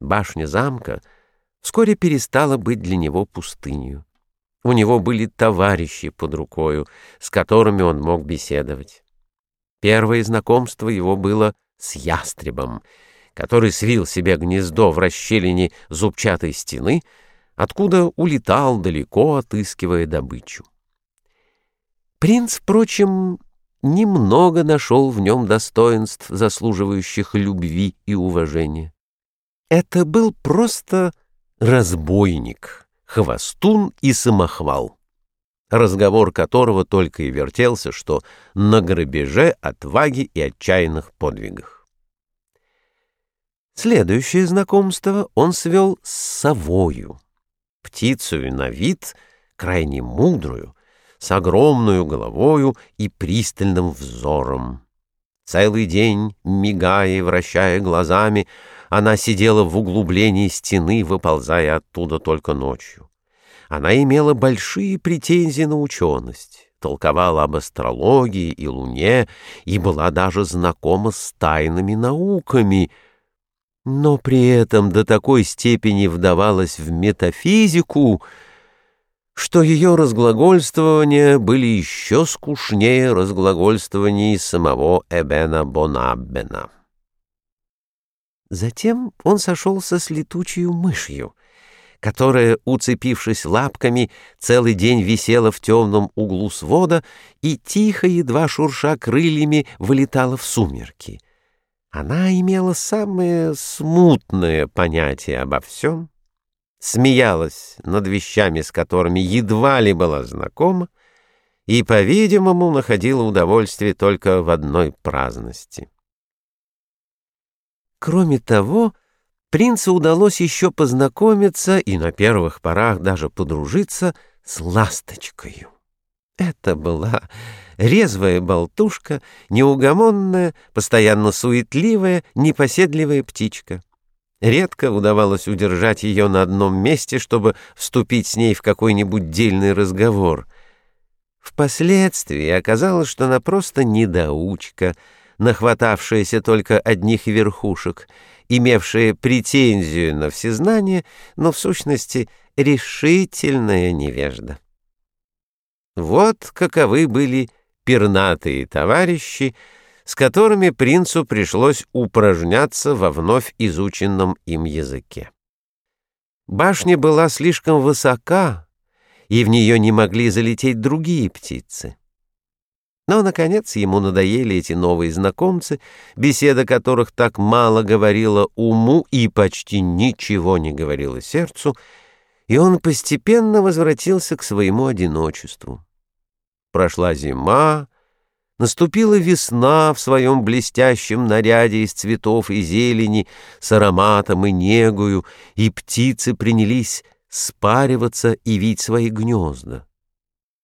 Башня замка вскоре перестала быть для него пустынью. У него были товарищи под рукою, с которыми он мог беседовать. Первое знакомство его было с ястребом, который свил себе гнездо в расщелине зубчатой стены, откуда улетал далеко, отыскивая добычу. Принц, впрочем, немного нашел в нем достоинств, заслуживающих любви и уважения. Это был просто разбойник, хвостун и самохвал, разговор которого только и вертелся, что на грабеже, отваге и отчаянных подвигах. Следующее знакомство он свел с совою, птицею на вид, крайне мудрую, с огромную головою и пристальным взором. Целый день, мигая и вращая глазами, она сидела в углублении стены, выползая оттуда только ночью. Она имела большие претензии на ученость, толковала об астрологии и луне и была даже знакома с тайными науками, но при этом до такой степени вдавалась в метафизику, что ее разглагольствования были еще скучнее разглагольствований самого Эбена Бонаббена. Затем он сошелся с летучей мышью, которая, уцепившись лапками, целый день висела в темном углу свода и тихо, едва шурша крыльями, вылетала в сумерки. Она имела самое смутное понятие обо всем, смеялась над вещами, с которыми едва ли была знакома, и, по-видимому, находила удовольствие только в одной праздности. Кроме того, принцу удалось еще познакомиться и на первых порах даже подружиться с ласточкой. Это была резвая болтушка, неугомонная, постоянно суетливая, непоседливая птичка. Редко удавалось удержать ее на одном месте, чтобы вступить с ней в какой-нибудь дельный разговор. Впоследствии оказалось, что она просто недоучка, нахватавшаяся только одних верхушек, имевшая претензию на всезнание, но в сущности решительная невежда. Вот каковы были пернатые товарищи, с которыми принцу пришлось упражняться во вновь изученном им языке. Башня была слишком высока, и в нее не могли залететь другие птицы. Но, наконец, ему надоели эти новые знакомцы, беседа которых так мало говорила уму и почти ничего не говорила сердцу, и он постепенно возвратился к своему одиночеству. Прошла зима, Наступила весна в своем блестящем наряде из цветов и зелени, с ароматом и негою, и птицы принялись спариваться и вить свои гнезда.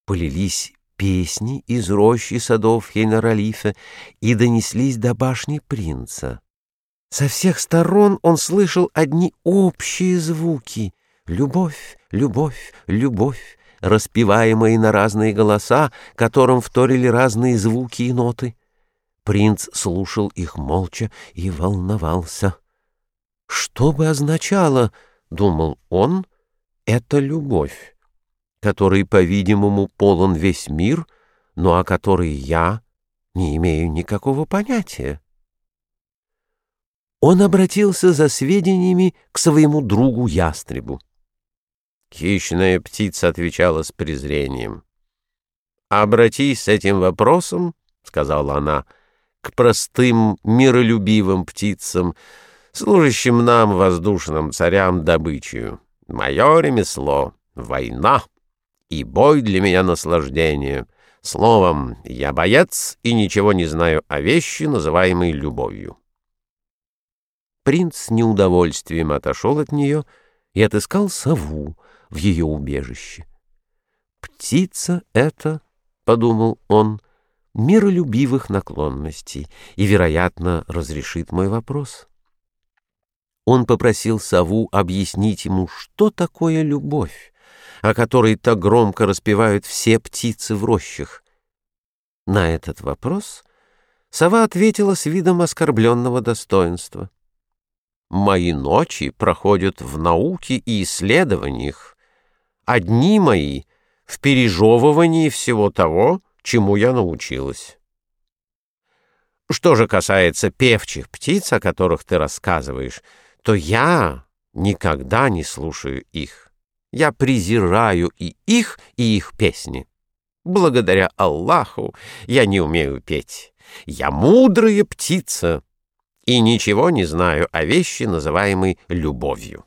Полились песни из рощи садов Хейнаралифа и донеслись до башни принца. Со всех сторон он слышал одни общие звуки — любовь, любовь, любовь, распеваемые на разные голоса, которым вторили разные звуки и ноты. Принц слушал их молча и волновался. Что бы означало, думал он, эта любовь, которой, по-видимому, полон весь мир, но о которой я не имею никакого понятия? Он обратился за сведениями к своему другу Ястребу. Хищная птица отвечала с презрением. «Обратись с этим вопросом, — сказала она, — к простым миролюбивым птицам, служащим нам, воздушным царям, добычью. Мое ремесло — война, и бой для меня наслаждение. Словом, я боец и ничего не знаю о вещи, называемой любовью». Принц с неудовольствием отошел от нее и отыскал сову, в ее убежище. «Птица это, — подумал он, — миролюбивых наклонностей и, вероятно, разрешит мой вопрос». Он попросил сову объяснить ему, что такое любовь, о которой так громко распевают все птицы в рощах. На этот вопрос сова ответила с видом оскорбленного достоинства. мои ночи проходят в науке и исследованиях, одни мои в пережевывании всего того, чему я научилась. Что же касается певчих птиц, о которых ты рассказываешь, то я никогда не слушаю их. Я презираю и их, и их песни. Благодаря Аллаху я не умею петь. Я мудрая птица и ничего не знаю о вещи, называемой любовью.